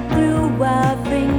through blue I